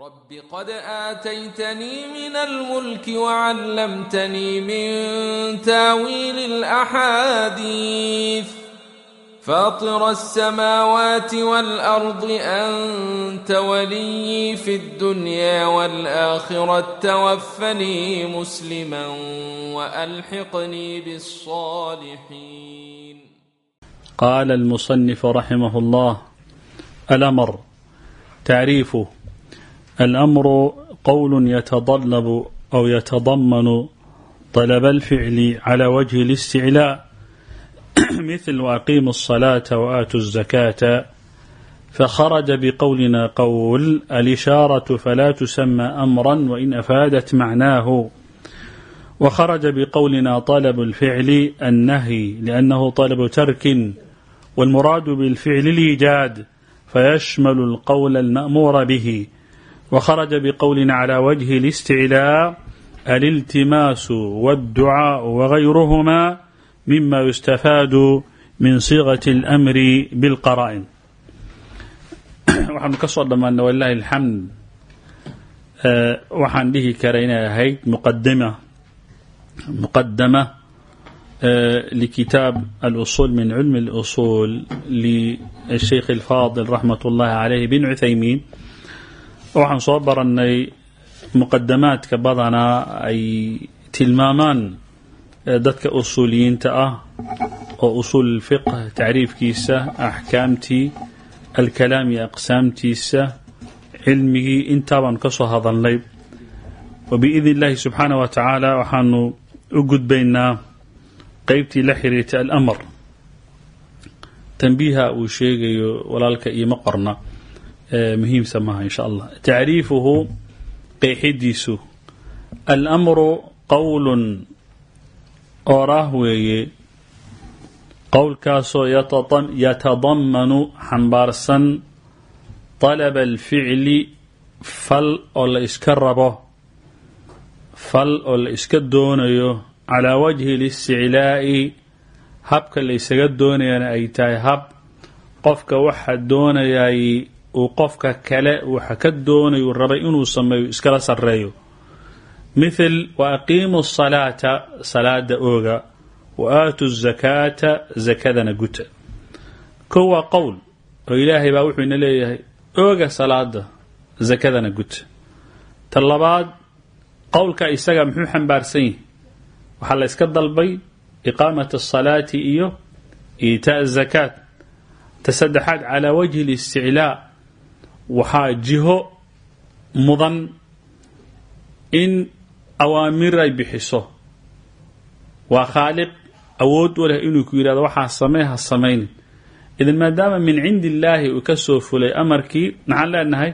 رب قد آتيتني من الملك وعلمتني من تاويل الأحاديث فاطر السماوات والأرض أنت ولي في الدنيا والآخرة توفني مسلما وألحقني بالصالحين قال المصنف رحمه الله الأمر تعريفه الأمر قول يتطلب أو يتضمن طلب الفعل على وجه الاستعلاء مثل وأقيم الصلاة وآتوا الزكاة فخرج بقولنا قول الإشارة فلا تسمى أمرا وإن أفادت معناه وخرج بقولنا طلب الفعل النهي لأنه طلب ترك والمراد بالفعل الإيجاد فيشمل القول المأمور به وخرج بqول على وجه الاستعلاء الالتماس والدعاء وغيرهما مما يستفاad من صيغة الأمر بالqرائن waxaanu ka soo dhamaana wlaahi اlxamd waxaan dhihi kara inay ahayd mqadam muqadamة لkitaab الأصuل min clم الأصuل للshaيkh الفاضل رaxmaة الlahi عalيه بن عثaymin waxaan soo barannay muqadamaadka badanaa ay tilmaamaan dadka usuuliyiinta ah oo usuul fiqh tacriifkiisa axkaamtii alkalaam iyo aqsaamtiisa cilmigii intaabaan ka soo hadalnay. Wa biidni illaahi subxaanah wa tacaala waxaanu u gudbaynaa qeybtii la xiriirtay alamar. Tanbiiha uu sheegayo walaalka ioma qorna muhiimsa maaha insha allah tacriifuhu qeexidiisu almru qowlun oraah weeye qowlkaasoo yatadamanu xambaarsan طalaba alficli fal oo la iska rabo fal oo la iska doonayo. Calaa wajhi اlisticlaa'i habka la ysaga doonayana ay tahay hab. Qofka waxa doonayay uu qofka kale waxa ka doonayu rabay inuu sameeyo iskala sarreeyo. Mithel wa aqiimu salaata salaada ooga. Wa aatu zakaata zakadana guta. Kow waa qowl oo ilaahay baa wuxuu ina leeyahay ooga salaada zakadana guta. Ta labaad qowlka isaga muxuu xambaarsan yahi waxaa la yska dalbay iqaamat asalaati iyo iitaa zakaat. Ta saddexaad calaa wajhi listiclaa waxaa jiho mudan in awaamir ay bixiso. Waa khaaliq awood u inuu ku yidhahdo waxaa samee ha samaynin idan maadaama min cindi illaahi uu ka soo fulay amarkii maxaan leenahay?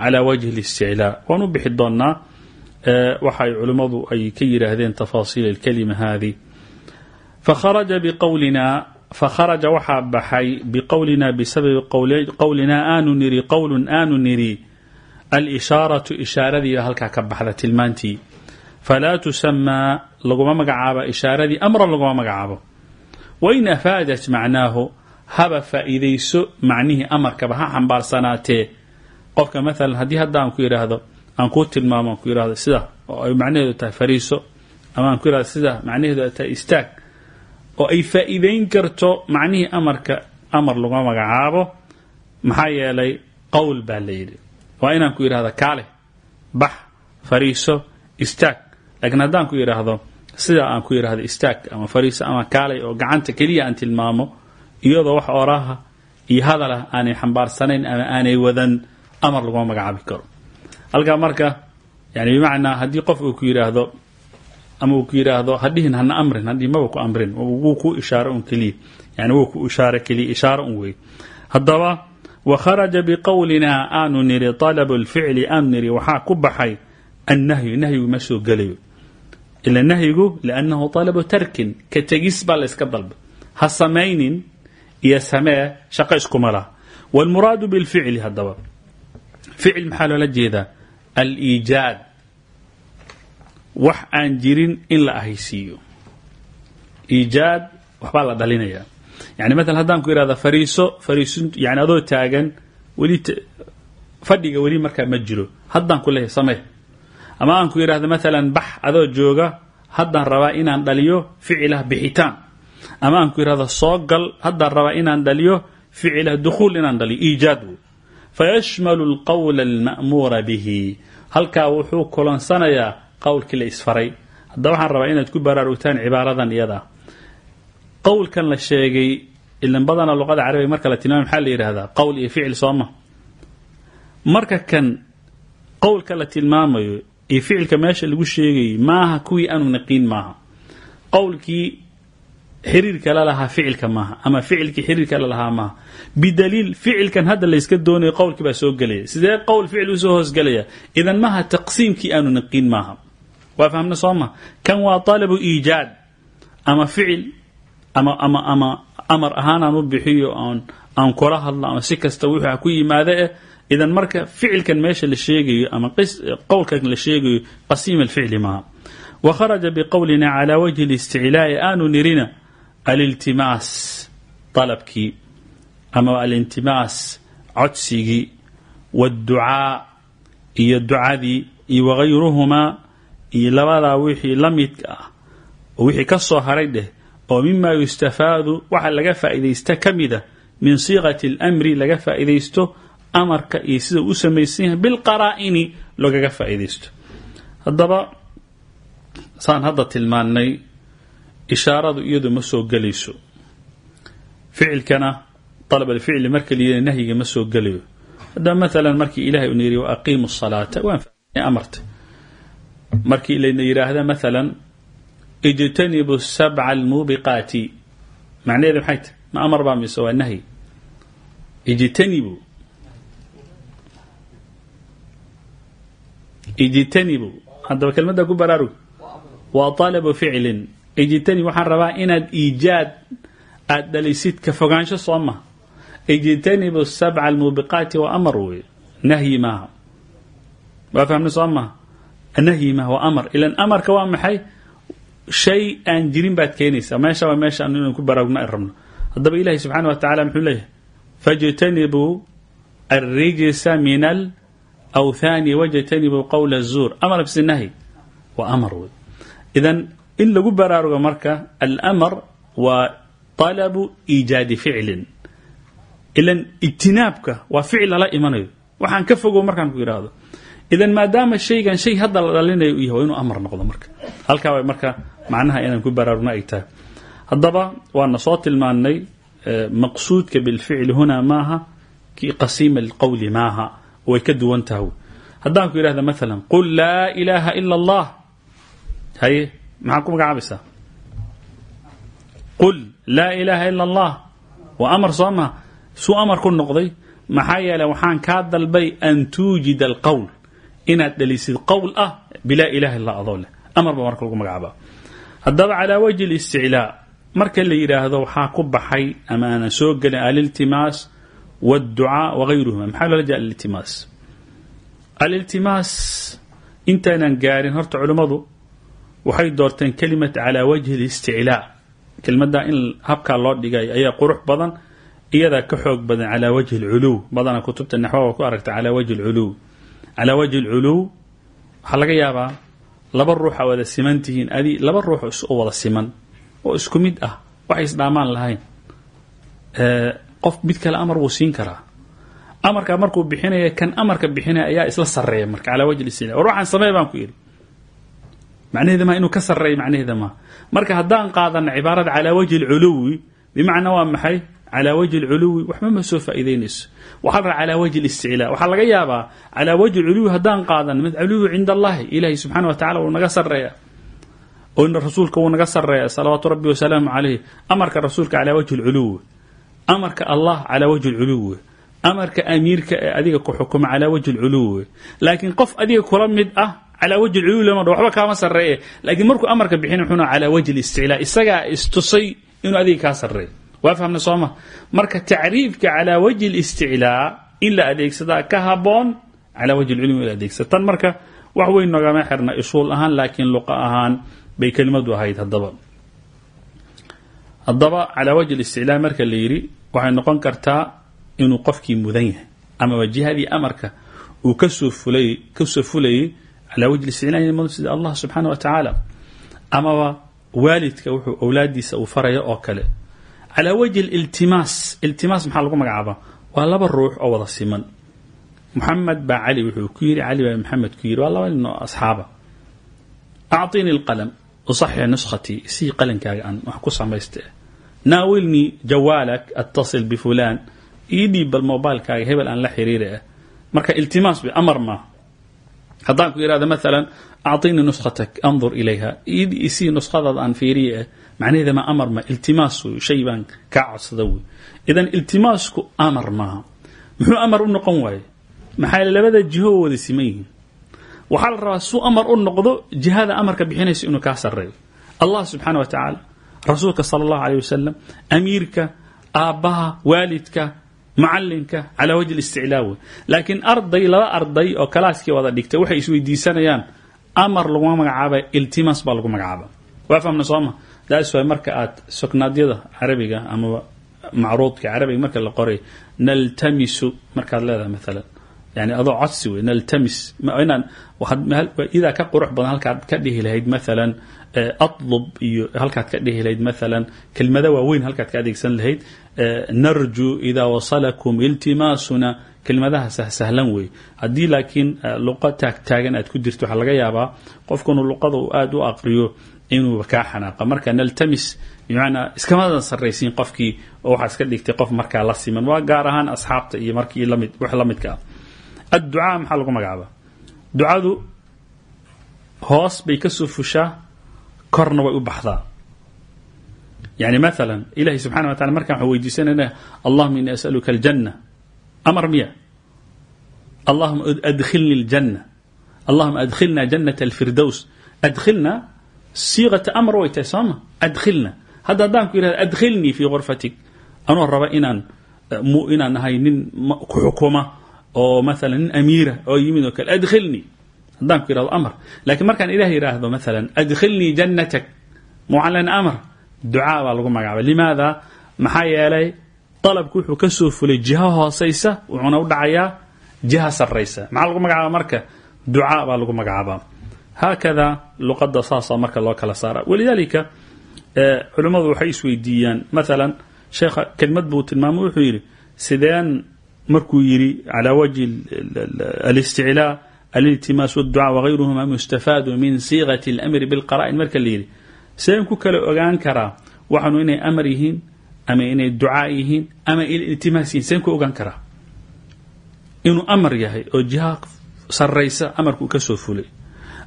Calaa wajhi اlisticlaa waan u bixi doonnaa waxa ay culimmadu ay ka yidhaahdeen tafaasiil اlkalima haadi fakharaja biqowlina fakharaja waxaa baxay biqowlina bisababi qowlina aanu niri qowlun aanu niri alishaaratu ishaaradiiba halkaa ka baxda tilmaantii falaa tusamaa laguma magacaabo ishaaradii amran laguma magacaabo wain afaadat macnaahu haba faa'iidayso macnihii amarkaba ha xambaarsanaatee qofka maalan haddii hadda aan ku yidhaahdo aan kuu tilmaamo aan ku yidhahdo sida oo ay macnaheedu tahay fariiso ama aan ku yidhahdo sida macnaheedu ay tahay istaag oo ay faa'iidayn karto macnihii amarka amar laguma magacaabo maxaa yeelay qowl baa la waa inaan ku yidhahdo kaale bax fariiso istaag. Laakiin haddaan ku yidhaahdo sida aan ku yidhahdo istaag ama fariiso ama kaalay oo gacanta keliya aan tilmaamo iyadoo wax oraha iyo hadalah aanay xambaarsanayn ama aanay wadan amar laguma magacaabi karo. Halkaa marka yani bimacnaa haddii qof uu ku yidhaahdo ama uu ku yidhaahdo hadhihin hana amrin hadhii maba ku amrin. Wuu ku ishaaro un keliya yani wuu ku ishaaro keliya ishaaro un wey. Haddaba wakharaja biqowlinaa aanu niri talabu lficli aanu niri waxaa ku baxay annahyu nahyigu ma soo gelayo. Ila nahyigu liannahu talabu tarkin ka tegis baa layska dalba. Ha samaynin iyo samee shaqo iskuma laha. Wاlmuraadu bilficli hadaba ficil maxaa loola jeedaa? Aliijaad wax aan jirin in la ahaysiiyo. Iijaad waxbaa la dhalinayaa. Yani maala haddaan ku ihahda fariiso fariiso yani adoo taagan weli fadhiga weli markaa ma jiro. Haddaan ku leeyahay samee. Ama aan ku yidhahdo maalan bax adoo jooga haddaan rabaa inaan dhaliyo ficilah bixitaan. Ama aan ku yidhahdo soo gal haddaan rabaa inaan dhaliyo ficilah dukhuul inaan dhaliyo. Iijaad fayashmalu alqowla alma'muura bihi. Halkaa wuxuu kulansanayaa qowlkii la isfaray. Haddaba waxaan rabaa inaad ku baraarugtaan cibaaradan iyada. Qowlkan la sheegay ilan badana luqada carabiga marka la tilmaamay maxaa la yidhahdaa qowl iyo ficil sooma marka kan qowlka la tilmaamayo iyo ficilka meesha lagu sheegayay maaha kuwii aanu naqiin maaha. Qowlkii xiriirka la lahaa ficilka maaha ama ficilkii xiriirka la lahaa maaha. Bidaliil ficilkan hadda layska doonayo qowlkii baa soo gelaya. Sidee qowl ficil u soo hoosgelaya idan maaha taqsiimkii aanu naqiin maaha waa fahmna soo ma? Kan waa talabu iijaad ama ficil ama ama ama amar ahaan aan u bixiyo aan kula hadlo ama si kasta wuxuu ku yimaada eh idan marka ficilkan meesha la sheegayo ama qowlkan la sheegayo qasiim alficli maaha. Wa kharaja biqowlina calaa wajhi listiclaa'i aanu nirina aliltimaas dalabkii ama alintimaas codsigii waadducaa iyo ducadii iyo wagayruhumaa iyo labadaa wixii lamidka ah oo wixii ka soo haray dheh oo mima yustafaadu waxa laga faa'iidaysta ka mida min siiqati alamri laga faa'iidaysto amarka iyo sida u samaysan yahay bilqaraa'ini lagaga faa'iidaysto. Haddaba saan hadda tilmaannay ishaaradu iyadu ma soo gelayso. Ficilkana alab alficli marka layidha nahyiga ma soo gelayo. Haddaba maalan markii ilahay uuna yidhi waaqiimu salaata waan fahmnay markii layna yidhaahda maalan ijtanibu sabca almuubiqaati macnaheedu maxay tahy ma amar baa mise waa nahyi ijtanibu. Ijtanibu. Haddaba kelmadda ku baraarug waa talabu ficlin. Ijtanib waxaan rabaa inaad iijaad aad dhalisid ka fogaansho soo ijtanibu sabca almuubiqaati waa amar wey nahyi maaha. Waa fahmna soo nahyi ma waa amar. Ilan amarka waa maxay? Shay aan jirin baad keenaysaa. Meesha waa meesha inaan ku baraarugna rabno. Haddaba ilaahay subxaana wa tacala muxuu leeyahay fajtanibuu alrijsa min alawthaani wajtanibuu qowla azuur amar bise nahyi waa amar idan in lagu baraarugo marka almar waa talabu iijaadi ficlin. Ilan ijtinaabka waa ficil lala imanayo. Waxaan ka fogo markaan idan maadaama shaygan shay hadda la dhalinayo u yahay inuu amar noqdo marka. Halkaa way marka macnaha inaan ku baraarugna ay tahay. Haddaba waana soo tilmaannay maqsuudka bilficli hunaa maaha kii qasiima alqowli maaha. Way ka duwan tahay. Haddaan ku yidhahda maalan qul laa ilaaha ila allah. Haye maxaa ku qul laa ilaaha ila allah. Waa amar soo maha suu amar noqday. Maxaa waxaan kaa dalbay an tuujida alqowl inaad dhalisid qowl ah bilaa ilaha illa adoo leh amar baa marka lagu magacaabaa haddaba calaa wajhi اlisticlaa marka la yidhaahdo waxaa ku baxay ama aanan soo gelin aliltimaas wاdducaa wagayruhuma maxaa loola jeeda aliltimaas aliltimaas intaanan gaarin horta culimmadu waxay doorteen kelimat calaa wajhi اlisticlaa kelmadda in habkaa loo dhigay ayaa qurux badan iyadaa ka xoog badan calaa wajhi اlculuw badana kutubta naxwaha ku aragta calaa wajhi اlculuw calaa wajhi اlculuw waxaa laga yaabaa laba ruuxa wada siman adi laba ruux oo wada siman oo isku mid ah. Waxay isdhaamaan lahayn. Qof mid kale amar wuu siin karaa. Amarkaa markuu bixinaya kan amarka bixinaya ayaa isla sareeya marka calaa wajhi istila war waxaan samey baan ku yidhi. Macnaheeda maa inuu ka sarreeya macnaheeda maa marka haddaan qaadana cibaarada calaa wajhi alculuwi bimacnaa waa maxay calaa wajhi alculuwi waxba ma soo faa'iideynayso waxaa la calaa wajhi listiclaa waxaa laga yaabaa calaa wajhi alculuwi haddaan qaadan mid culuwi cinda allahi ilaahi subxaana wa tacala wuu naga sarreeya oo rasuulka wuu naga sarreeya salawaatu rabbi wasalaamu calayh amarka rasuulka calaa wajhi alculuwi amarka allah calaa wajhi alculuwi amarka amiirka adiga ku xukuma calaa wajhi alculuwi laakiin qof adiga kula mid ah calaa wajhi alculuwi lama dho waxba kaama sarreeye. Laakiin markuu amarka bixin wuxuuna calaa wajhi listiclaa isagaa istusay inuu adiga kaa sarreeyo waa fahamna sooma marka tacriifka calaa wajhi listiclaa in la adeegsadaa ka haboon calaa wajhi lcilmi la adeegsada. Tan marka wax weyn nogama xirna usuul ahaan laakiin luqa ahaan bay kelimadu ahayd haddaba. Haddaba calaa wajhi listiclaa marka la yidhi waxay noqon kartaa inuu qofkii mudan yahay ama wajihadii amarka uu ka soo fulay ka soo fulayay calaa wajhi isticlaal sida allah subxaana wa tacaala amaba calaa wajhi iltimaas iltimaas maxaa lagu magacaabaa waa laba ruux oo wada siman muxamed baa cali wuxuu ku yidhi cali baa maxamed ku yidhi waa laba nin oo asxaaba acطinii اlqalm usaxix nuskhatii sii qalankaaga aan wax ku samaysta naawilnii jawaalak attasil bifulaan ii dhiib bal mobilekaaga hebel aan la xiriira ah marka iltimaas bay amar maaha haddaan ku ihahdo maalan acطinii nuskhatak andur ilayha isii nuskhadaada aan fiiriya ah macnaheeda ma amar ma iltimaas wey shay baan kaa codsada wey. Idan iltimaasku amar maaha muxuu amar u noqon waaye? Maxaa labada jiho wada siman yihiin. Waxaa la rabaa suu amar u noqdo jihada amarka bixinaysa inuu kaa sareeyo allah subxaana wa tacaala rasuulka sala allahu aleyh wasalam amiirka aabbaha waalidka mucalinka calaa wajhi isticlaa laakiin arday laba arday oo kalaaskii wada dhigtay waxay isweydiisanayaan amar laguma magacaaba iltimaas baa lagu magacaaba waa fahmna sooma daas waay marka aad soknaadyada carabiga amaba macruudka carabiga marka la qoray naltamisu markaad leedahay maalan yani adoo codsi wey naltamis. Inaan idaa ka qurux badan halkaad ka dhihi lahayd maalan atlub iyo halkaad ka dhihi lahayd maalan kelmada waaweyn halkaad ka adeegsan lahayd narju idaa wasalakum iltimaasuna kelmadaha sahlan wey haddii laakiin luqa taagtaagan aad ku jirto waxaa laga yaabaa qofkunu luqada uu aada u aqriyo inuu kaa xanaaqa marka naltamis bimacnaa iskamadan sarraysiin qofkii oo waxaa iska dhigtay qof markaa la siman. Waa gaar ahaan asxaabta iyo markii la mid wax la midka ah. Adducaa maxaa lagu magacaabaa? Ducadu hoos bay ka soo fushaa korna way u baxdaa. Yani maala ilahi subxana wa taala markaan waxaan weydiisanayna allahuma ini asaluka aljanna. Amar miya. Allahuma adkhilni aljanna. Allahuma adkhilna jannata alfirdows adkhilna siiqata amar way tahay sooma adkhilna. Hadda haddaan ku yihahda adkhilnii fii gurfatik anoo raba inaan inaan ahay nin ku xukuma oo maala nin amiira oo yimid oo kale. Adkhilnii. Haddaan ku yihahdo amar lakiin markaan ilah yidhaahdo maala adkhilnii jannatak. Mucalan amar ducaa baa lagu magacaaba limaada? Maxaa yeelay dalabku wuxuu ka soo fulay u dhacayaa jiha marka? Ducaa baa lagu haakada luqada saasaa marka loo kala saara walidalika culimmadu waxay isweydiiyaan. Maalan sheekha kelmad buu tilmaamay wuxuu yidhi sideen markuu yidhi calaa wajhi alisticlaa aliltimaas wاdducaa wagayruhuma mustafaadu min siiqati اlamri bilqara'in. Marka la yidhi sideen ku kala ogaan karaa waxaanu inay amar yihiin ama inay ducaa yihiin ama iltimaas yihiin sideen ku ogaan karaa? Inuu amar yahay oo jiha saraysa amarkuu ka soo fulay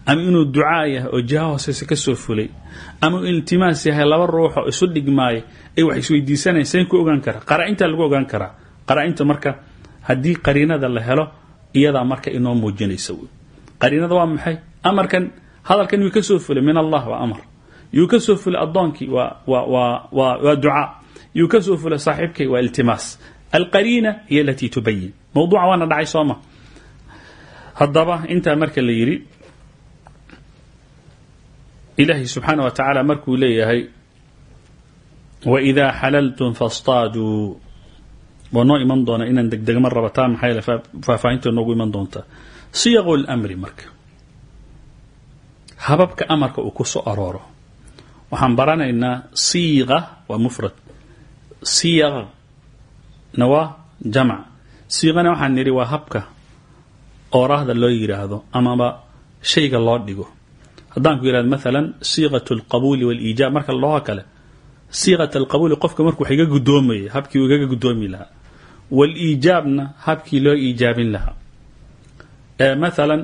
ama inuu ducaa yahay oo jiha hooseysa ka soo fulay ama uu iltimaas yahay laba ruuxo isu dhigmaaya ay wax isweydiisanaya ku ogaan karaa. Qara-intaa lagu ogaan karaa. Qara-inta marka haddii qariinada la helo iyadaa marka inoo muujinaysa wy qariinada waa maxay? Amarkan hadalkan yuu ka soo fulay min allah waa amar. Yuu ka soo fulay addoonkii waa ducaa. Yuu ka soo fulay saaxiibkay waa iltimaas. Alqariina hiy alatii tubayin mawduuca waana dhacay sooma haddaba intaa marka la yidhi ilaahi subxaana wa tacaala markuu leeyahay waidaa xalaltum fastaaduu. Waa noo iman doona inaan degdegma rabataa maxaa faahfaahinta noogu iman doontaa siyaqu lmri marka. Hababka amarka uu ku soo arooro. Waxaan baranaynaa siiqa waa mufrad. Siyaqna waa jamc. Siiqana waxaan nidhi waa habka ooraahda loo yidhaahdo amaba shayga loo dhigo haddaan ku yidhahdo maalan siiqat alqabuuli waaliijaab marka loo kale siiqat alqabuuli qofka markuu wax iga guddoomayay habkii uu igaga guddoomi lahaa. Waliijaabna habkii loo iijaabin lahaa. Maalan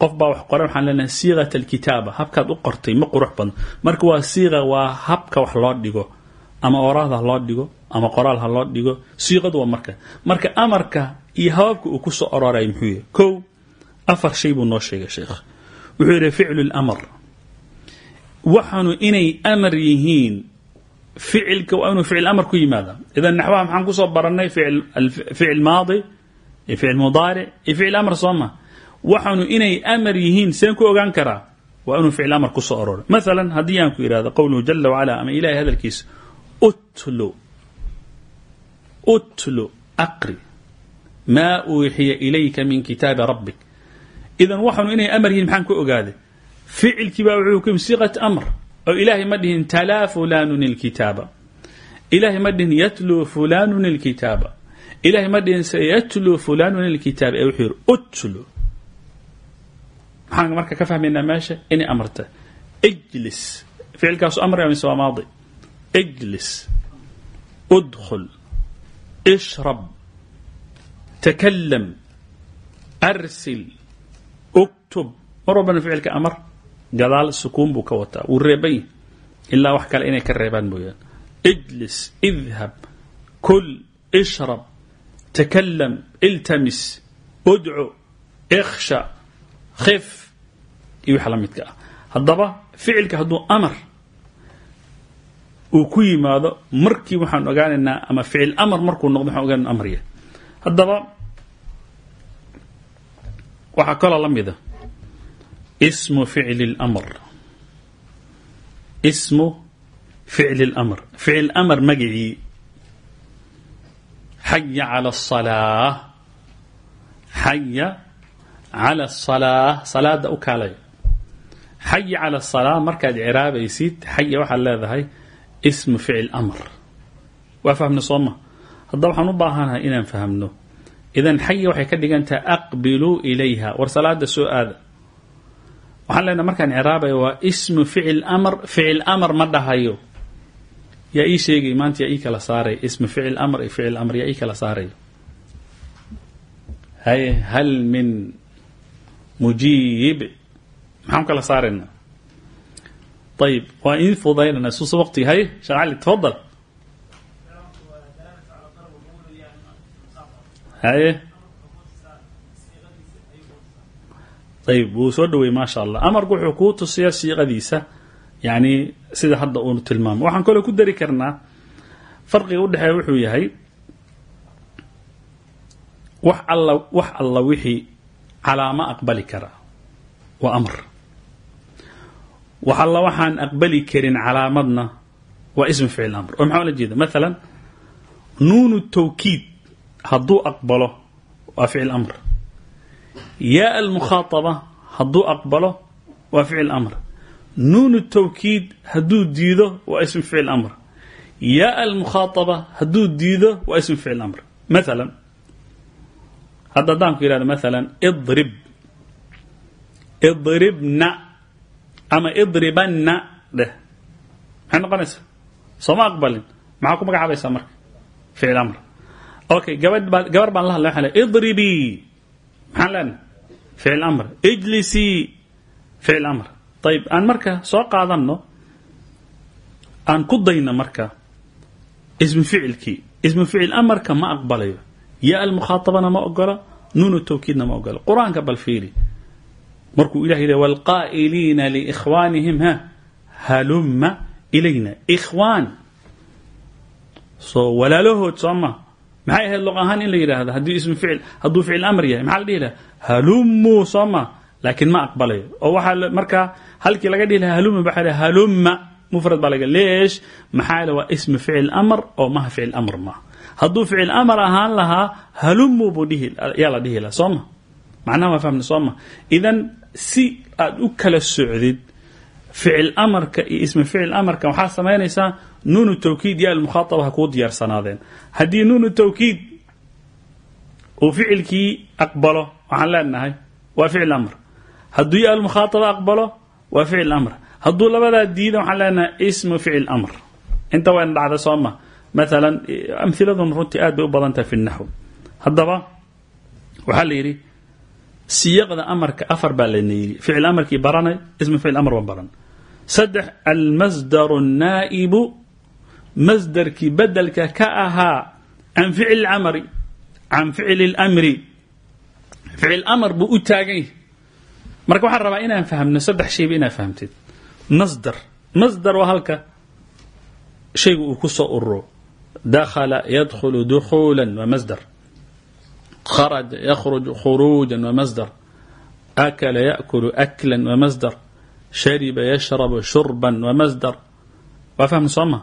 qof baa wax qoray waxaan leenahay siiqat alkitaaba habkaad u qortay ma qurux badno marka waa siiqa waa habka wax loo dhigo ama oraahda ha loo dhigo ama qoraal ha loo dhigo siiqadu waa marka. Marka amarka iyo hababka uu ku soo ororaya muxuu yahay? Kow afar shay buu noo sheegay sheekh wuxuu yidhi ficlu lamar waxaanu inay amar yihiin ficilka waa inuu ficil amar ku yimaada. Idan naxwaha maxaan ku soo baranay ficil maadi iyo ficil mudaaric iyo ficil amar sooma waxaanu inay amar yihiin seen ku ogaan karaa waa inuu ficil amar ku soo aroora maalan haddii aan ku idhahdo qowluhu jala wacala ama ilahay hadalkiisa utlu utlu aqri maa uuxiya ilayka min kitaabi rabbik idan waxanu inay amar yihiin maxaan ku ogaaday ficilkii baa wuxuu ku siiqat amr. Oo ilaahay ma dhihin talaa fulanun ilkitaaba ilaahay ma dhihin yatluu fulanun ilkitaaba ilaahay ma dhihin sayatluu fulanun ilkitaaba ee wuxuu utlu maxaan marka ka fahmaynaa meesha inay amarta? Ijlis. Ficilkaasu amriga mise waa maadi? Ijlis. Udkhul. Ishrab. Takalam arsil uktub mar walbana ficilka amar gadaal sukuun buu ka wataa. Wuu reeban yahi ilaa wax kale inay ka reebaan mooyaan ijlis idhab kul ishrab takalam iltamis udcu ikhsha khif iyo waxa la midka ah. Haddaba ficilka hadduu amar uu ku yimaado markii waxaan ogaanaynaa ama ficil amar markuu noqdo waxaan ogaanana amar haddaba waxaa kaloo la mida ismu ficli اlamr ismu ficli اlamr ficil amar magicii xaya calى الصalaaة xaya calى الصalaaة salaada u kaalay xaya calى الصalaaة markaad ciraabaysid xaya waxaad leedahay ismu ficil amr waa fahmna sooma haddaba waxaan u baahanahay inaan fahmno idan xaya waxay ka dhigan tahay aqbiluu ilayha. War salaada soo aada. Waxaan leenaha markaan ciraabaya waa ismu ficil amr ficil amar ma dhahayo. Yaa ii sheegay maanta yaa ii kala saaraya ismu ficil amr iyo ficil amr yaa ii kala saarayo haye hal min mujiib. Maxaan kala saaraynaa ayib waa idin fudaynana suusa waqtiga. Haye sheekh cali tafadal haye? Ayib wuu soo dhaweeyey maasha allah. Amarku wuxuu kuu tusiyaa siiqadiisa yani sida hadda uunu tilmaamo. Waxaan kaloo ku dari karnaa farqiga udhexeeya wuxuu yahay wax alla wax alla wixii calaamo aqbali kara waa amr wax alla waxaan aqbali karin calaamadna waa ism ficil amr. Oo maxaa la jeeda? Maalan nuunu tawkiid hadduu aqbalo waa ficil amr. Yaa almukhaataba hadduu aqbalo waa ficil amr. Nuunu tawkiid hadduu diido waa ism ficil amr. Yaa almukhaataba hadduu diido waa ism ficil amr. Maalan hadda haddaan ku yihahdo maalan idrib. Idribna ama idribanna dheh. Maxay noqonaysaa? Sooma aqbalin. Maxaa ku magacaabaysaa marka? Ficil amr okay gabar baan la hadlay leeyahay idribii maxaan leenahay ficil amr ijlisii ficil amr. Ayib aan marka soo qaadanno aan ku dayno marka ismu ficilkii ismu ficil amarka ma aqbalayo. Yaa almukhaatabana ma ogola nuunu tawkiidna ma ogola. Qur'aanka bal fiiri. Markuu ilah yidhi wاlqaa'iliina liikhwaanihim ha halumma ilayna ikhwaan. Soo walaalahood soo ma maxay ahayd luq ahaan in la yidhaahdo? Haddii ismu ficil hadduu ficil amr yahay maxaa la dhihi laha halumuu soo ma. Laakiin ma aqbalayo oo waxaa markaa halkii laga dhihi laha haluma waxa la halumma mufrad baa laga leesh maxaa waa ismu ficil amr oo maha ficil amr maaha hadduu ficil amar ahaan lahaa halumuu buu dhihi yaa la dhihi laha soo ma. Macnaha waa idan si aad u kala socdid ficil amarka iyo ismu ficil amarka waxaa samaynaysaa nuunu tawkiid ya almukhaataba ha kuu diyaarsanaadeen. Haddii nuunu tawkiid uu ficilkii aqbalo waxaan leenahay waa ficil amr. Hadduu ya almukhaataba aqbalo waa ficil amr. Hadduu labadaa diida waxaan leenahay ismu ficil amr. Inta wayna dhacda soo ma. Maalan amhiladun runtii aad u badan tahay fi naxw haddaba waxaa la yidhi siyaqda amarka afar baa layna yidhi. Ficil amarkii baranay ismu ficil amr baan baran. Saddex almasdaru naa'ibu masdarkii bedelka ka ahaa can ficil amri can ficili اlamri ficil amar buu u taagan yahay. Marka waxaan rabaa inaan fahmno saddex shayba inaad fahamteed masdar masdar waa halka shaygu uu ku soo ururo. Dakhala yadkhulu dukhuula waa masdar. Kharaja yakhruj khuruuja waa masdar. Akala yaأkulu akla waa masdar. Shariba yashrabu shurban waa masdar. Waa fahmi soo ma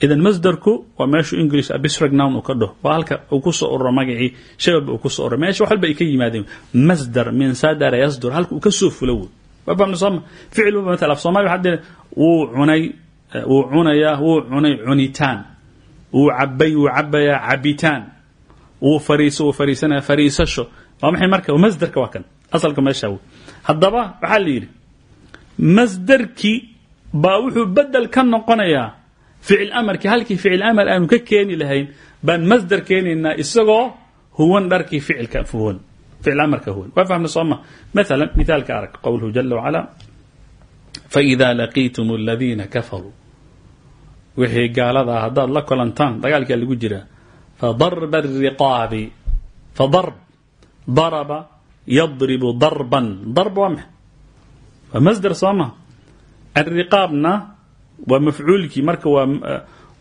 idan masdarku waa meeshu english abstract noun uu ka dhaho waa halka uu ku soo ururo magacii shay walba uu ku soo ururo. Meesha wax ay masdar min sadara yasdur halka uu ka soo fulo wey waa fahmna sooma ficil walba matala af soomaali waxaa cunay wuu cunayaa wuu cunay cunitaan. Wuu cabay wuu cabayaa cabitaan. Wuu fariiso wuu fariisanaya fariisasho. Waa maxay marka? Masdarka waa kan. Asalka meesha wey haddaba waxaa la yidhi masdarkii baa wuxuu bedel ka noqonayaa ficil amarkii halkii ficil amar aanu ka keeni lahayn baan masdar keenaynaa isagoo huwan dharkii ficilka huwan ficil amarka huwan. Waa fahmna soo ma? Maala mithaalka arag qowluhu jala wacalaa faida laqiitum aladiina kafaruu. Wixii gaaladaa ah, haddaad la kulantaan dagaalkaa lagu jiraa fadarba ariqaabi fadarb daraba yadribu darban. Darb waa max waa masdar soo ma? Waa mafcuulkii marka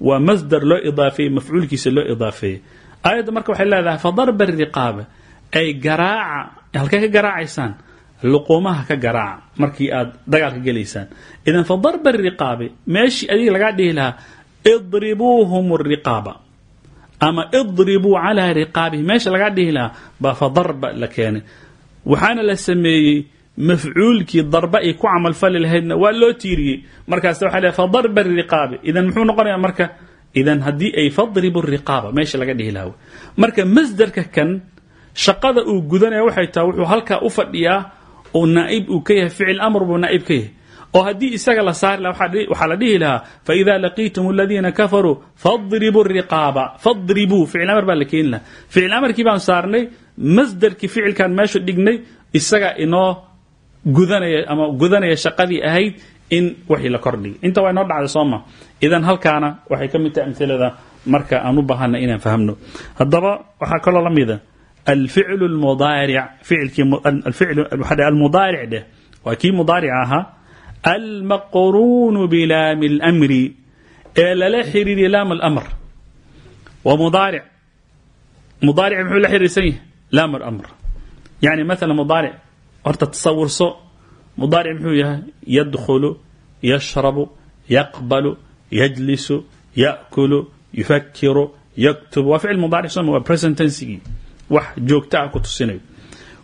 waa masdar loo idaafeeyey mafcuulkiisa loo idaafeeyey. Aayadda marka waxay leedahay fadarba الriqaaba ay garaaca halkay ka garaacaysaan? Luquumaha ka garaaca markii aad dagaalka gelaysaan. Idan fa darba riqaabi meeshii adiga lagaa dhihi lahaa idribuuhum riqaaba. Ama idribuu calaa riqaabihi meesha lagaa dhihi lahaa baa fa darba la keenay. Waxaana la sameeyey mafcuulkii darba ay ku camalfali lahaydna waa loo tiiriyey markaas waxa le fa darba riqaabi idan muxuu noqonayaa marka idan haddii ay fadribu riqaaba meesha laga dhihi lahaa marka masdarka kan shaqada uu gudanaya waxay tahay wuxuu halkaa u fadhiyaa oo naaib uu ka yahay ficil amr buu naaib ka yahay oo haddii isaga la saari laha waxaa la dhihi lahaa faida laqiitum aladiina kafaruu fadribuu riqaaba fadribuu ficil amar baa la ficil amarkii baan saarnay masdarkii ficilkan meesha dhignay isaga inoo gudanaya ama gudanaya shaqadii ahayd in wixii la kordhiyo inta waa inoo dhacda sooma. Idan halkaana waxay ka mid tahay amilada marka aan u inaan fahmno haddaba waxaa kaloo la mida alficlu lmudaaric almudaaric dheh. Waa kii mudaarica ahaa almaqruunu bilaami lmri ee lala xiriiriya laam lmr waa mudaaric mudaaric muxuu la xiriirsan yahay? Laam lmr yani horta tasawurso mudaaric muxuu yahay yadkhulu yashrabu yaqbalu yajlisu yakulu yufakiru yaktubu. Waa ficil mudaaric soma waa presentencigii wax joogta ah ku tusinayo.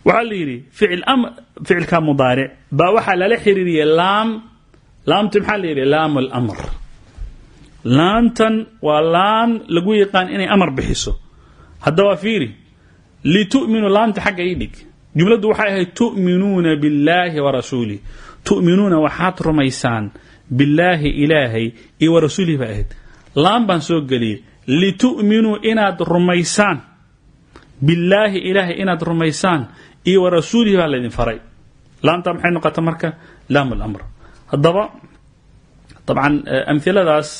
Waxaa la yidhi ficilka mudaaric baa waxaa lala xiriiriyay laam laamta maxaa la yidhi laam almr laamtan waa laam lagu yaqaan inay amar bixiso. Haddaba fiiri litu'minu laamta xagga idhig jumladdu waxay ahayd tu'minuuna billaahi warasuulih tu'minuuna waxaad rumaysaan billaahi ilaahay iyo warasuulihi baa ahayd. Laam baan soo geliyey litu'minuu inaad rumaysaan billaahi ilaahay inaad rumaysaan iyo wa rasuulihi baa laydin faray. Laamta maxay noqota marka? Laam lamr haddaba dabcan amhiladaas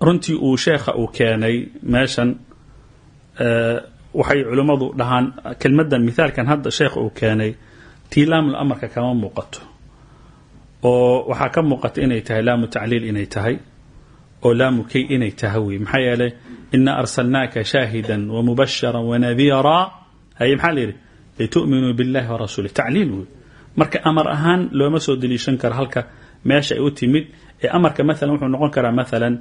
runtii uu sheekha uu keenay meeshan waxay culimmadu dhahaan kelmaddan mithaalkan hadda sheekha uu keenay tii laamul amarka kama muuqato. Oo waxaa ka muuqata inay tahay laamu tacliil inay tahay oo laamu kay inay tahay wey maxaa yeelay ina arsalnaaka shaahida wamubashara wanadiira haye maxaa layidhi litu'minuu billahi warasuulih tacliil wey marka amar ahaan looma soo deliishan karo halka meesha ay u timid ee amarka maalan wuxuu noqon karaa maalan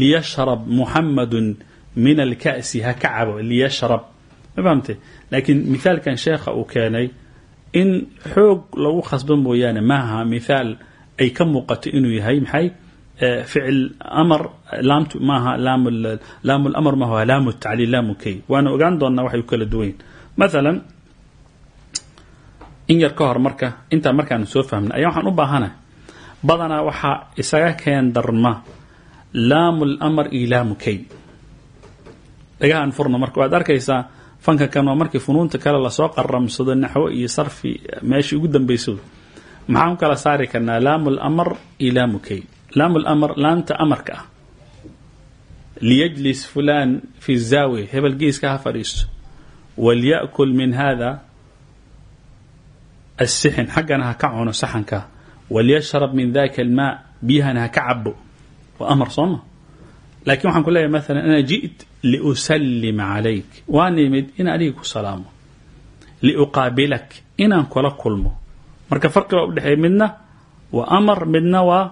liyashrab muxamadun min alka'si ha ka cabo liyashrab ma fahamte laakiin mithaalkan sheekha uu keenay in xoog lagu khasbo mooyaane maaha mithaal ay ka muuqato inuu yahay maxay ficil amar laamtu maaha laam laam lamr maaha waa laamu tacliil laamu kay waana ogaan doonaa waxay u kala duwayn maalan in yar ka hor marka intaa markaanu soo fahmnay ayaa waxaan u baahanahay badanaa waxaa isaga keen darma laamu lamr iyo laamu kay dhagahaan furna marka waad arkaysaa fanka kan waa markii funuunta kale la soo qaramsado naxwo iyo sarfi meeshii ugu dambaysado maxaan kala saari karnaa? Laamu lamr iyo laamu kay laam lamr laamta amarka ah. Liyajlis fulan fi zaawiya hebel geeska ha fadhiisto. Walya'kul min hada asixin xaggana ha ka cuno saxanka. Walyashrab min daka almaa biyahana ha ka cabo waa amar sooma waxaan ku leeyahay ana ji't liusalima calayk. Waan imid in adiga ku salaamo. Liuqaabilak inaan kula kulmo. Marka farqi baa udhexeeya midna waa amar midna waa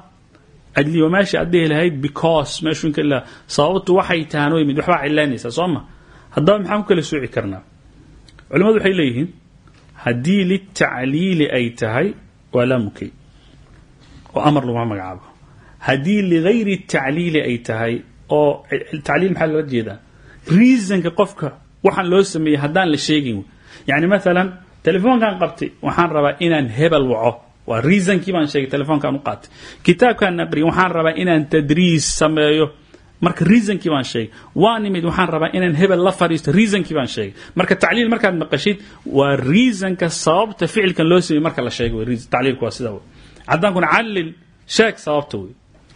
waa meesha aad dhihi lahayd because meeshu sababtu waxay tahaan mid waxbaa cilaynaysaa soo ma? Haddaba maxaan ku kala sooci karnaa? Culimadu waxay leeyihiin haddii litacliili ay tahay waa laamukay oo amar laguma magacaabo. Haddii ligayri tacliili ay tahay oo tacliil maxaa loola jeedaa? Reasonka qofka waxaan loo sameeyey haddaan la sheegin. Yani maalan telefoonkan qabtay waxaan rabaa inaan hebel waco. Waa reasonkii baan sheegay telefoonkaan u qaatay. Kitaabkaan aqriyay waxaan rabaa inaan tadriis sameeyo. Marka reasonkii baan sheegay. Waa nimid waxaan rabaa inaan hebel la fadhiisto reasonkii baan sheegay. Marka tacliil markaad maqashid waa reasonka sababta ficilkan loo sameeyey marka la sheego tacliilku waa sidaa wey haddaankuna callil sheeg sababta wey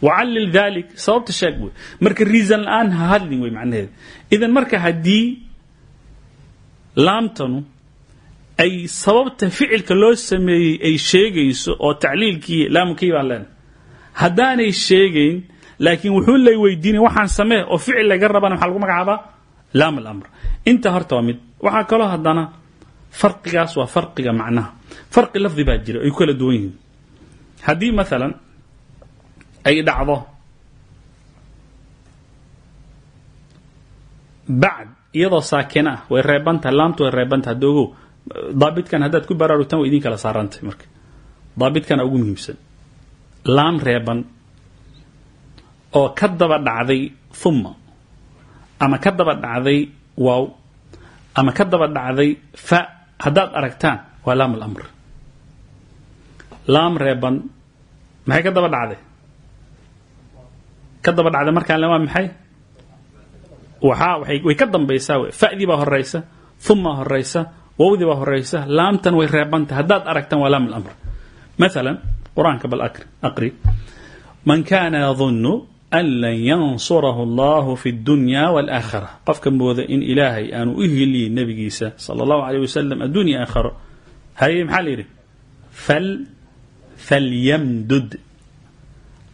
wacallil dalik sababta sheeg wey marka reason la'aan ha hadlin wey macnaheeda idan marka haddii laamtanu ay sababta ficilka loo sameeyey ay sheegayso oo tacliilkii laamukii baan leenahay haddaanay sheegayn laakiin wuxuu lay weydiinay waxaan samee oo ficil laga rabana waxaa lagu magacaabaa laam alamr inta horta waa mid waxaa kaloo haddana farqigaas waa farqiga macnaha farqi lafdi baa jira ay kala ay dhacdo. Bacd iyadoo saakina ah way reebantaha laamtu way reebantaha doogow daabitkan haddaad ku baraarugtaan way idin kala saarantay marka. Daabidkana ugu muhiimsan. Laam reeban oo ka daba dhacday thumma ama ka daba dhacday waaw ama ka daba dhacday fa haddaad aragtaan waa laam alamr. Laam reeban maxay ka daba dhacday ka daba dhacday markaan le waa maxay? Way ka dambaysaa w fa'dii baa horaysa uma horaysa wowdii baa horaysa laamtan way reebanta. Haddaad aragtaan waa laam alamr. Maalan qur'aanka bal aqri. Man kana yadunnu an lan yansurahu allahu fi اdunya wاlaakhira qofka mooda in ilaahay aanu u heliyin nebigiisa sala allahu aleyh wasalam addunya aakharo haye maxaa la yidhi? Fal falyamdud.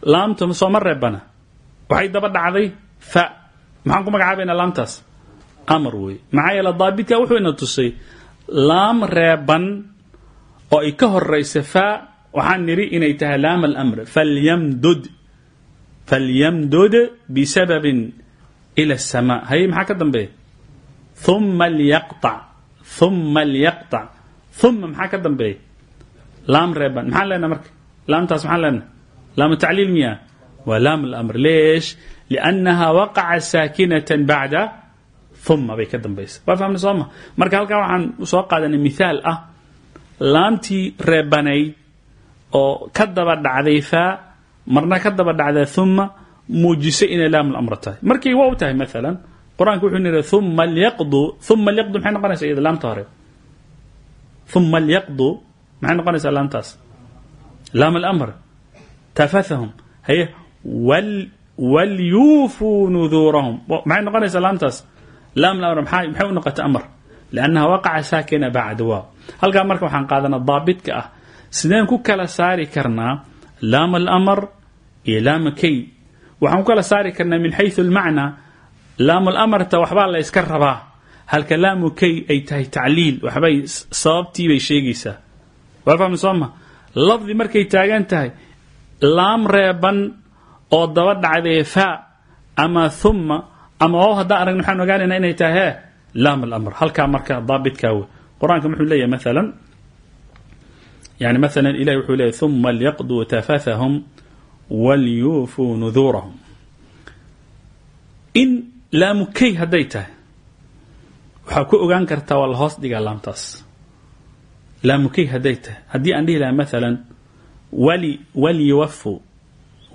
Laamtuna sooma reebana waxay daba dhacday fa. Maxaan ku magacaabaynaa laamtaas? Amar wey maxaa yeele daabitka wuxuu ina tusay laam reeban oo ay ka horaysa fa. Waxaan nidhi inay tahay laam almr falyamdud. Falyamdud bisababin ila asamaa haye maxaa ka dambeeya? Uma lyaqطac uma lyaqطac uma maxaa ka dambeeya? Laam reeban. Maxaan leenaha marka? Laamtaas maxaan leenaha laamu tacliil miyaa? Waa laam alamr. Leesh liannaha waqaca saakinata bacda uma bay ka dambaysa. Waa fahmna soo ma? Marka halkaa waxaan soo qaadanay mithaal ah. Laamtii reebanayd oo ka daba dhacday faa marna ka daba dhacday uma muujisay inay laam lamr tahay. Markay u tahay maalan qur'aanka wuxuu niri uma lyaqdu uma lyaqdu maxay noqonaysaa iyada laamta hore? Uma lyaqdu maxay noqonaysaa laamtaas? Laam alamr. Tafathahum. Haye walyuufuu nuduurahum. Maxay noqonaysaa laamtaas? Laam lamr maxay u noqotay amar? Liannaha waqaca saakina bacda waa halkaa marka waxaan qaadanaa daabidka ah. Sideen ku kala saari karnaa laam alamr iyo laama kay. Waxaan ku kala saari karnaa min xayu almacnaa laam alamarta waxbaa la yska rabaa. Halka laamu kay ay tahay tacliil waxbay sababtii bay sheegaysaa. Waa fahmi soo ma? Lafdi markay taagan tahay laam reeban oo daba dhacday fa ama uma ama waaw haddaan aragn waxaan ogaanayna inay tahay he laam alamr halkaa marka daabitkaa wey qur'aanka muxuu maalan yani maala ilahi wuxuu leeyahy uma lyaqduu tafathahum walyuufuu nuduurahum. In laamu kay hadday tahay ku ogaan kartaa waa hoos dhigaa laamtaas. Laamu kay hadday tahay. Aan dhihi laha maalan wali walyuwafu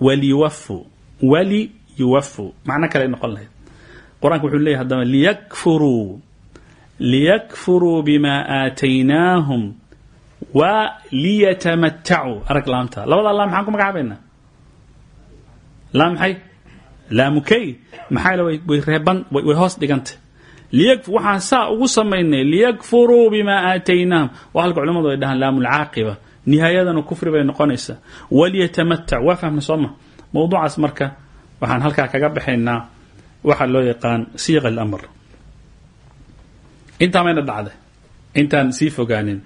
walyuwafu wali yuwafu macno kale noqon lahayd. Qur'aanka wuxuu leeyahy haddaba liyakfuruu liyakfuruu bima aataynaahum wa liyatamatacuu arag laamta. Labadaa laam maxaan ku magacaabaynaa? Laam maxay? Laamu kay maxaa way reeban way hoos dhigantay waxaan saa ugu samaynay liyakfuruu bima aataynaahum waa halka culamadu ay dhahaan laamu lcaaqiba nihaayadana kufri bay noqonaysaa waliyatamatacuu waa fahmay soo ma? Mowduucaas marka waxaan halkaa kaga baxaynaa waxaa loo yaqaan siiqa alamr. Intaa mayna dhacday intaan sii fogaanin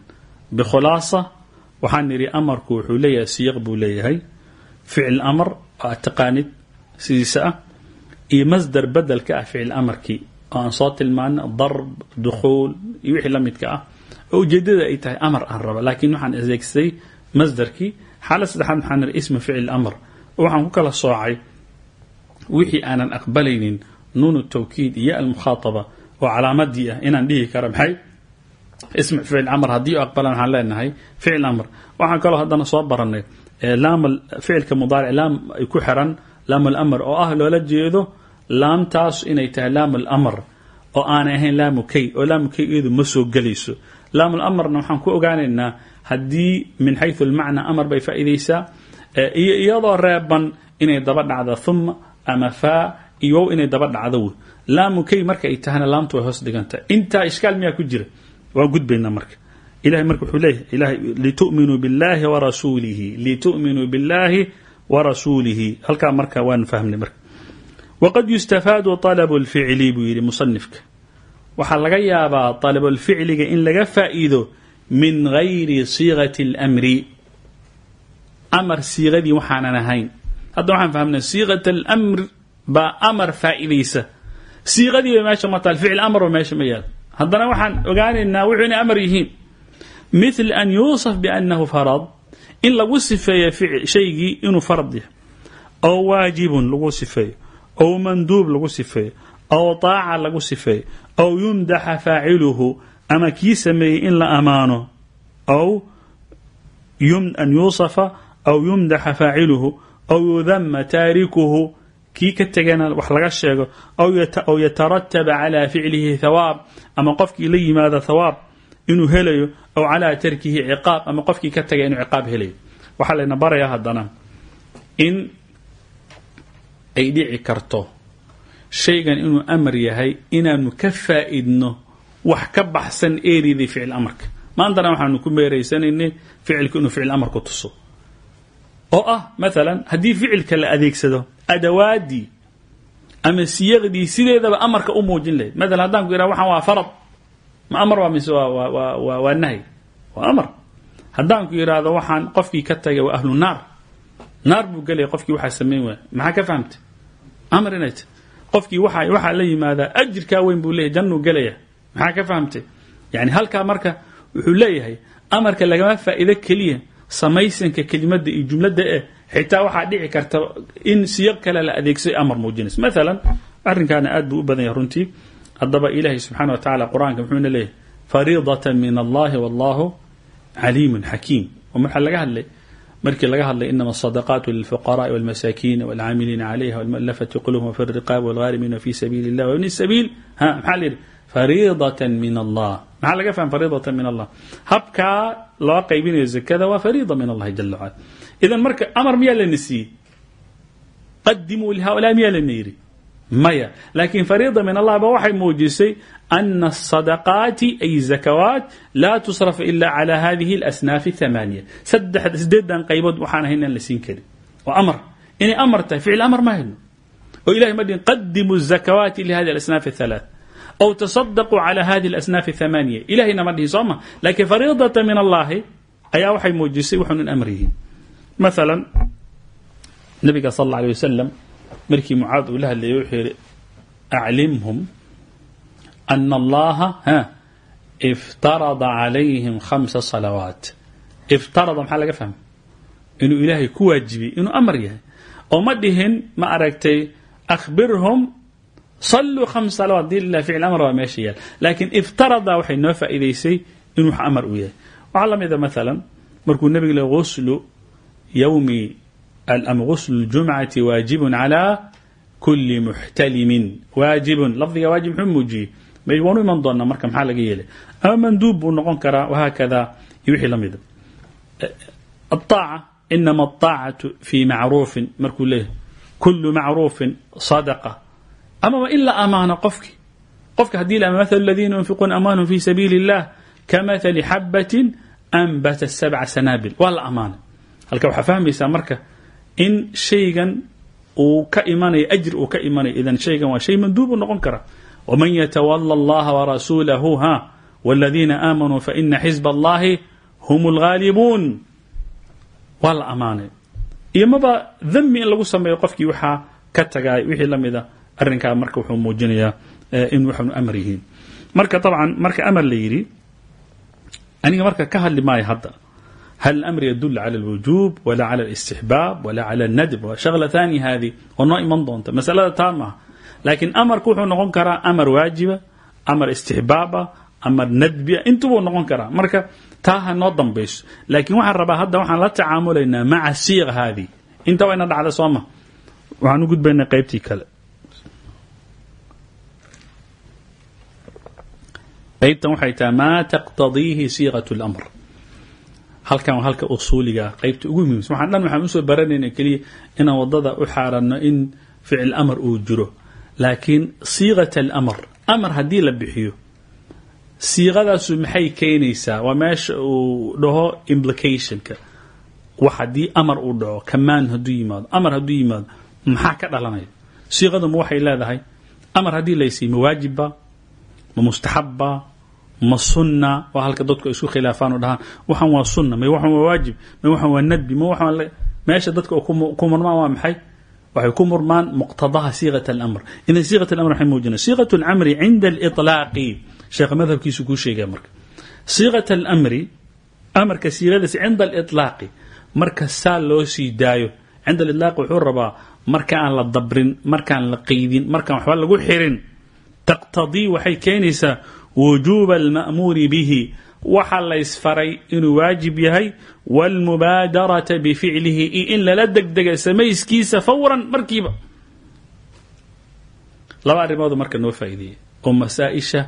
bikhulaasa waxaan nidhi amarku wuxuu leeyahay siiq buu leeyahay. Ficil amar oo aad taqaanid ah. Iyo masdar bedelka ah ficil amarkii oo aan soo tilmaana darb dukhuul iyo wixii la ah oo ujeedada ay tahay amar aan raba. Laakiin waxaan adeegsaday masdarkii xaalad saddexaad maxaa nidhi ismu ficil amar. Oo waxaan ku kala soocay wixii aanan aqbalaynin nuunu tawkiid iyo almukhaataba oo calaamadii ah inaan dhihi kara maxay? Ism ficil amr haddii aqbalan waxaan leenahay ficil amr waxaan kaloo haddana soo baranay laam ficilka mudaaric laam ay ku xiran laam alamr oo ah loola jeedo laamtaas inay tahay laam alamr oo aanay ahayn laamu kay oo laamu kay iyadu ma soo gelayso laam alamrna waxaan ku ogaanaynaa haddii min xayu almacna amar bay faa'iidaysaa iyo iyadoo reeban inay daba dhacdo thuma ama faa iyo wow inay daba dhacdo wey laamu kay marka ay tahana laamtu way hoos dhigantah intaa ishkaal miyaa ku jira? Waan gudbaynaa marka. Ilahay marka wuxuu leeyahay litu'minuu billahi warasuulihi litu'minuu billahi warasuulihi halkaa marka waan fahmnay marka. Waqad yustafaadu طalabu اlficli buu yidhi musanifka waxaa laga yaabaa طalabulficliga in laga faa'iido min gayri siiqati اlmri amar siiqadii waxaanan ahayn. Hadda waxaan fahmnay siiqat almr baa amar faa'iidaysa. Siiqadiiba meesha ma taal ficil amar ba meesha ma yaal. Haddana waxaan ogaanaynaa wuxuu inay yihiin. Mithl an yuusaf biannahu farad. In lagu sifeeyo shaygii inuu farad yahay. Ow waajibun lagu sifeeyo. Ow manduub lagu sifeeyo ow taaca lagu sifeeyo ow yumdaxa faaciluhu ama kii sameeyey in la amaano ow an yuusafa aw yumdaxa faaciluhu aw yudama taarikuhu kii ka tegana wax laga sheego aw yatarataba calى ficlihi thawaab ama qofkii la yimaado thawaab inuu helayo aw calى tarkihi ciqaab ama qofkii ka tagay inuu ciqaab helayo. Waxaa layna barayaa haddana in ay dhici karto shaygan inuu amar yahay inaanu ka faa'idno wax ka baxsan eridii ficil amarka. Maantana waxaanu ku meeraysanaynay ficilku inuu ficil amar ku tuso. Oo ah maalan haddii ficilka la adeegsado adawaadii ama siyaqdii sideedaba amarka u muujin lahayd. Maalan haddaan ku yidhaha waxaan waa farad. Ma amar waa mise waa nahy? Waa amar. Haddaan ku yidhaahdo waxaan qofkii ka tagay waa ahlu naar. Naar buu gelaya qofkii waxaa samayn waaya. Maxaa ka fahamtay? Amar qofkii waxa waxaa la yimaadaa ajirkaa weyn buu leeyahy jannuu gelaya. Maxaa ka fahamtay? Yani halkaa marka wuxuu leeyahay amarka lagama faa'iido keliya samaysanka kelimada iyo jumlada eh xitaa waxaa dhici karta in siyaq kale la adeegsaday amar muujinayso. Maalan arrinkaana aad buu u badan yahay runtii. Haddaba ilaahay subxana wa tacala qur'aanka muxuuna leeyahay fariidatan min allahi wallahu caliimun xakiim oo laga hadlay markii laga hadlay inama asadaqaatu lilfuqaraai walmasaakiina walcaamiliina calayha walmu'alafati quluhum wafi riqaab walghaarimiina fi sabiili illah wabni sabiil. Maxaa la fariidatan min allah. Maxaa laga faham fariidatan min allah? Habkaa loo qaybinayo zakada waa fariida min allahi jala wacala. Idan marka amar miyaa lana siiyey qadimuu lihaulaa miyaa lana maya laakiin fariida min allah ba waxay muujisay ana asadaqaati ay zakawaat laa tusrafu ila cala hadihi alasnaaf athamaaniya saddex sideedan qaybood waxaan ahayn inaan la siin karin oo amar inay amar tahay ficil amar ma hayno oo ilahay ma dhihin qadimu zakawaati lihadi alasnaaf athalaat أو تصدقوا على هذه الأسناف الثمانية إلهي نمره صوما لكن فريضة من الله أيا وحي موجسي وحن markii mucaad uu la hadlayay wuxuu yihi aclimhum ana allaha iftarada calayhim khamsa salawaat. Iftarada maxaa laga fahmay? Inuu ilaahay ku waajibiyey inuu amar yahay. Oo ma dhihin ma aragtay akhbirhum saluu khams salawaat. Dii lilah ficil amar waa meesha yaal. Laakiin iftarada waxay noo faa'iidaysay inuu amar u yahay. Waxaa la mida ah, maalan markuu nebiga le guslu yawmi غسل الجمعة واجب على كل محتلم واجب لفظي واجب حمجي ما يقولون من ظن مركم حالة قيلة أما مندوب ونقون كرا وهكذا يوحي لميذا الطاعة إنما الطاعة في معروف مركو له كل معروف صدقة أما إلا أمانة قفك قفك هدي لما مثل الذين ينفقون أمانهم في سبيل الله كمثل حبة أنبت السبع سنابل ولا in shaygan uu ka imanayo ajir uu ka imanayo idan shaygan waa shay manduubu noqon kara. waman yatawala allaha warasuulahu ha wاladiina aamanuu faina xizba allahi hum اlgaalibuun waa la ammaanay iyo maba dami in lagu sameeyo qofkii waxaa ka tagaay wixii la mida arinkaa marka wuxuu muujinayaa eh, in waxanu amar yihiin. Marka abcan marka amar la yidhi aniga marka ka hadli maayo hadda. هل الأمر يدل على الوجوب ولا على الاستحباب ولا على الندب وشغلة ثانية هذه ونوع من دونت مسألة تامة لكن أمر كوحو نقول كرا أمر واجبة أمر استحبابة أمر ندبية انتو نقول كرا مركا تاها نوضم بيش لكن waxaan rabaa hadda waxaan la tacaamulaynaa maca siiqa haadii inta wayna dhacda sooma waxaan u gudbaynaa qaybtii kale qaybtan waxay tahay maa taqtadiihi siiqat اlamr halkan halka usuuliga qaybta ugu muhiimsan waxaan dhan waxaan u soo baranayna keliya inaan waddada u xaaranno in ficil amar uu jiro. Laakiin siiqat alamr amar haddii la bixiyo siiqadaasu maxay keenaysaa? Waa meesha uu dhaho implicationka. Wax haddii amar uu dhaco kamaan hadduu yimaado amar hadduu yimaado maxaa ka dhalanaya? Siiqaduma waxay leedahay amar haddii laysiiyo ma waajibba ma mustaxabba ma sunna waa halka dadku ay isku khilaafaan oo dhahaan waxan waa sunna may waxan waa waajib may waxan waa nadbi ma waxan meesha dadka ku murmaan waa maxay waxay ku murmaan muqtadaha siiqat alamr idan siiqat alamr waxay muujinaya siiqat alamri cinda aliطlaaqi sheekha madhabkiisu kuu sheegaya marka siiqat alamri amarka siiqadiisa cinda aliطlaaqi marka saa loo sii daayo cinda aliطlaaqi wuxuu rabaa marka aan la dabrin markaan la qeydin markaan waxba lagu xirin taqtadii waxay keenaysaa wujuuba alma'muuri bihi. Waxa laysfaray inuu waajib yahay wاlmubaadarata bificlihi iyo in lala degdega samayskiisa fawran markiiba. Laba arrimoodu marka noo faa'iideeyey oo masaa-isha